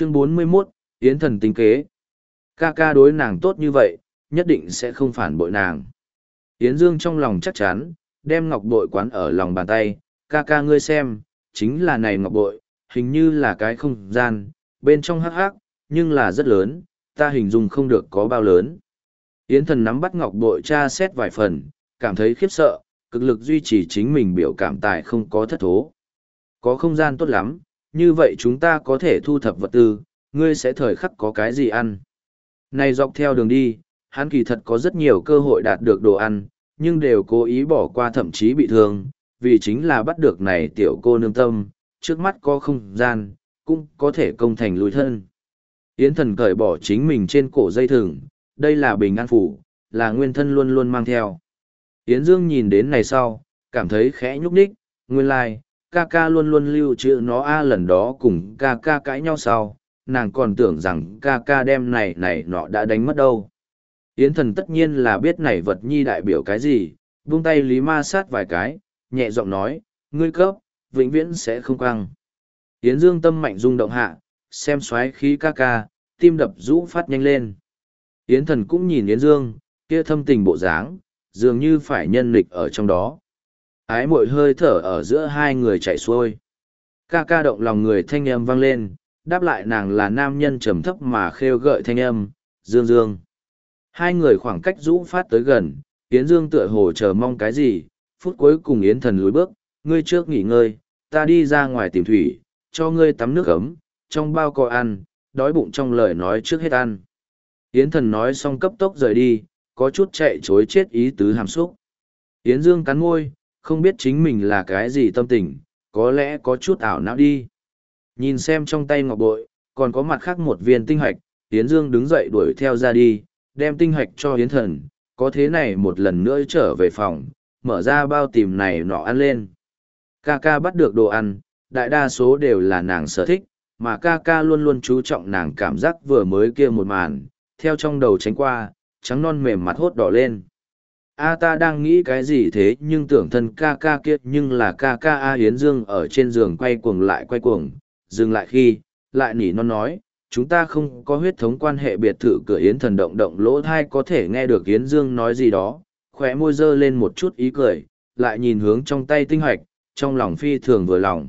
Chương 41, Yến thần tính kế. Ca ca đối nàng tốt như vậy, nhất định sẽ không phản bội nàng. Yến Dương trong lòng chắc chắn, đem ngọc bội quán ở lòng bàn tay, ca ca ngươi xem, chính là này ngọc bội, hình như là cái không gian, bên trong hắc hắc, nhưng là rất lớn, ta hình dung không được có bao lớn. Yến thần nắm bắt ngọc bội tra xét vài phần, cảm thấy khiếp sợ, cực lực duy trì chính mình biểu cảm tài không có thất thố. Có không gian tốt lắm, như vậy chúng ta có thể thu thập vật tư, ngươi sẽ thời khắc có cái gì ăn. Này dọc theo đường đi, hắn kỳ thật có rất nhiều cơ hội đạt được đồ ăn, nhưng đều cố ý bỏ qua thậm chí bị thương, vì chính là bắt được này tiểu cô nương tâm, trước mắt có không gian, cũng có thể công thành lùi thân. Yến thần cởi bỏ chính mình trên cổ dây thừng, đây là bình an phủ, là nguyên thân luôn luôn mang theo. Yến Dương nhìn đến này sau, cảm thấy khẽ nhúc nhích, nguyên lai, like, ca ca luôn luôn lưu trữ nó a lần đó cùng ca ca cãi nhau sau, nàng còn tưởng rằng ca ca đem này này nọ đã đánh mất đâu. Yến thần tất nhiên là biết này vật nhi đại biểu cái gì, buông tay lý ma sát vài cái, nhẹ giọng nói, ngươi cấp, vĩnh viễn sẽ không căng Yến dương tâm mạnh rung động hạ, xem xoáy khí ca ca, tim đập rũ phát nhanh lên. Yến thần cũng nhìn Yến dương, kia thâm tình bộ dáng, dường như phải nhân lịch ở trong đó. Ái mội hơi thở ở giữa hai người chạy xuôi. Ca ca động lòng người thanh âm vang lên, đáp lại nàng là nam nhân trầm thấp mà khêu gợi thanh âm, dương dương. Hai người khoảng cách rũ phát tới gần, Yến Dương tựa hồ chờ mong cái gì, phút cuối cùng Yến thần lùi bước, ngươi trước nghỉ ngơi, ta đi ra ngoài tìm thủy, cho ngươi tắm nước ấm, trong bao có ăn, đói bụng trong lời nói trước hết ăn. Yến thần nói xong cấp tốc rời đi, có chút chạy chối chết ý tứ hàm xúc. Yến Dương cắn môi, không biết chính mình là cái gì tâm tình, có lẽ có chút ảo não đi. Nhìn xem trong tay ngọc bội, còn có mặt khác một viên tinh hạch, Yến Dương đứng dậy đuổi theo ra đi, đem tinh hạch cho Yến thần, có thế này một lần nữa trở về phòng, mở ra bao tìm này nọ ăn lên. Ca ca bắt được đồ ăn, đại đa số đều là nàng sở thích, mà ca ca luôn luôn chú trọng nàng cảm giác vừa mới kia một màn, theo trong đầu tránh qua, trắng non mềm mặt hốt đỏ lên. A ta đang nghĩ cái gì thế nhưng tưởng thân ca ca kia nhưng là ca ca A Hiến Dương ở trên giường quay cuồng lại quay cuồng, dừng lại khi, lại nỉ non nói, chúng ta không có huyết thống quan hệ biệt thự cửa Yến thần động động lỗ thai có thể nghe được Yến Dương nói gì đó, khóe môi dơ lên một chút ý cười, lại nhìn hướng trong tay tinh hoạch, trong lòng phi thường vừa lòng.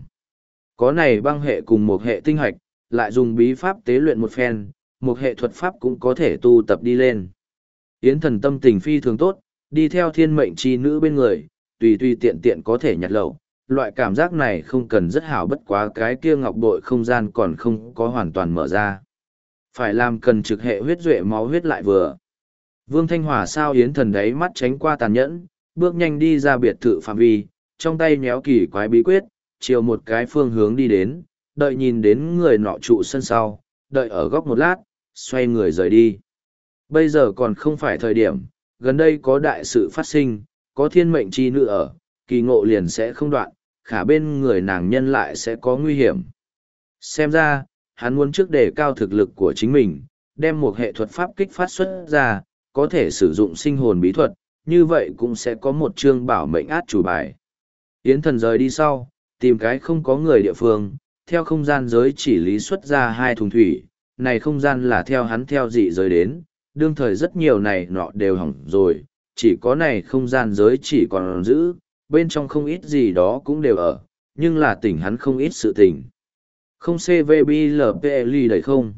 Có này băng hệ cùng một hệ tinh hoạch, lại dùng bí pháp tế luyện một phen, một hệ thuật pháp cũng có thể tu tập đi lên. Yến thần tâm tình phi thường tốt, đi theo thiên mệnh chi nữ bên người, tùy tùy tiện tiện có thể nhặt lẩu Loại cảm giác này không cần rất hảo bất quá cái kia ngọc bội không gian còn không có hoàn toàn mở ra. Phải làm cần trực hệ huyết duệ máu huyết lại vừa. Vương Thanh Hòa sao yến thần đấy mắt tránh qua tàn nhẫn, bước nhanh đi ra biệt thự phạm vi, trong tay nhéo kỳ quái bí quyết, chiều một cái phương hướng đi đến, đợi nhìn đến người nọ trụ sân sau, đợi ở góc một lát, xoay người rời đi. Bây giờ còn không phải thời điểm, gần đây có đại sự phát sinh, có thiên mệnh chi nữ ở, kỳ ngộ liền sẽ không đoạn, khả bên người nàng nhân lại sẽ có nguy hiểm. Xem ra, hắn muốn trước đề cao thực lực của chính mình, đem một hệ thuật pháp kích phát xuất ra, có thể sử dụng sinh hồn bí thuật, như vậy cũng sẽ có một chương bảo mệnh át chủ bài. Yến thần rời đi sau, tìm cái không có người địa phương, theo không gian giới chỉ lý xuất ra hai thùng thủy, này không gian là theo hắn theo dị giới đến, đương thời rất nhiều này nọ đều hỏng rồi, chỉ có này không gian giới chỉ còn giữ, bên trong không ít gì đó cũng đều ở, nhưng là tỉnh hắn không ít sự tỉnh. Không CVBLPLI đầy không?